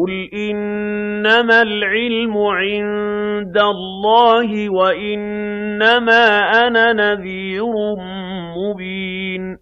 قُلْ إِنَّمَا الْعِلْمُ عِندَ اللَّهِ وَإِنَّمَا أَنَا نَذِيرٌ مُّبِينٌ